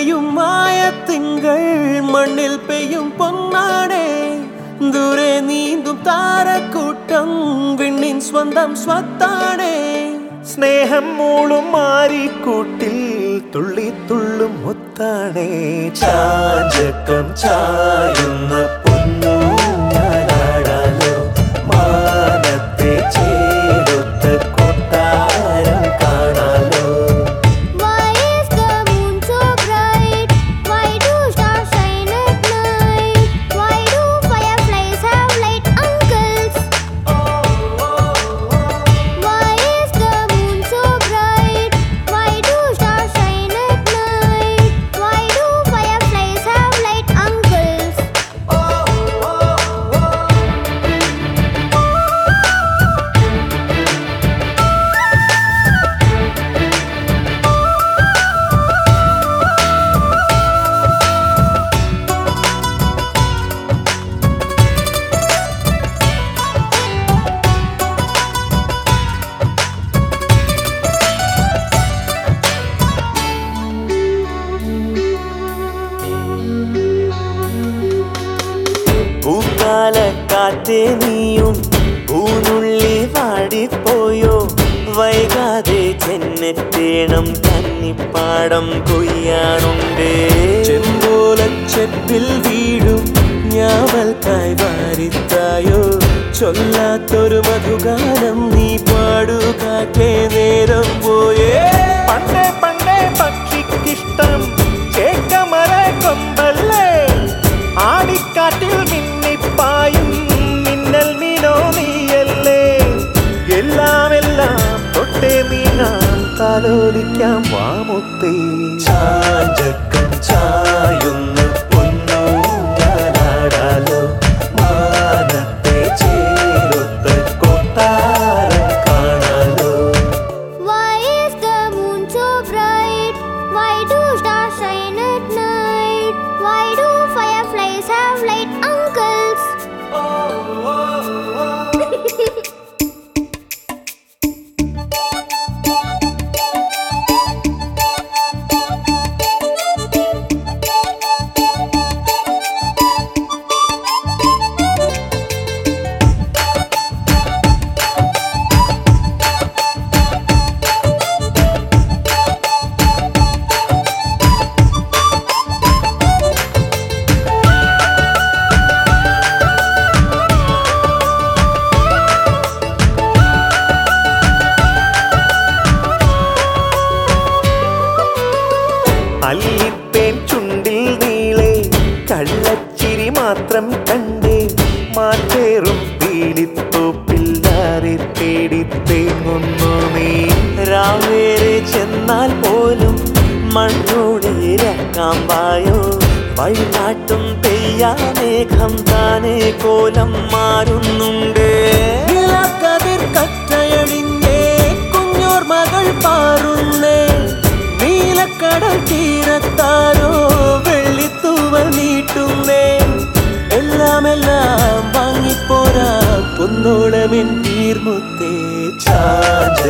പെയ്യും മായത്തിങ്കൾ മണ്ണിൽ പെയ്യും പൊന്നാടേ. ദൂരെ നീന്തും താരക്കൂട്ടം വിണ്ണിൻ സ്വന്തം സ്വത്താടേ. സ്നേഹം മൂളും മാറിക്കൂട്ടിൽ തുള്ളിത്തുള്ളും മുത്താണേ ചാചക്കം ചായുന്ന കാറ്റേ നീയും ഊനുള്ളി വാടിപ്പോയോ? വൈകാതെ ചെന്നെത്തേണം കന്നിപ്പാടം കൊയ്യാനുണ്ട്. ചെമ്പോലച്ചെപ്പിൽ വീഴും ഞാവൽക്കായി വാരിത്തായോ? ചൊല്ലാത്തൊരു മധുഗാനം നീ പാടുകാറ്റേ നേരം പോയേ. തലോലിക്കാം വാമുത്തേ. ചാഞ്ചക്കം മാറ്റേറും. പീലിത്തോപ്പില്ലാതെ തേടി തേങ്ങുന്നു നീ രാവേറെ ചെന്നാൽ പോലും മണ്ണോടേരക്കാം വായോ വഴികാട്ടും പെയ്യാ മേഘം താനേ കോലം മാറുന്നുണ്ട്. मुते छाज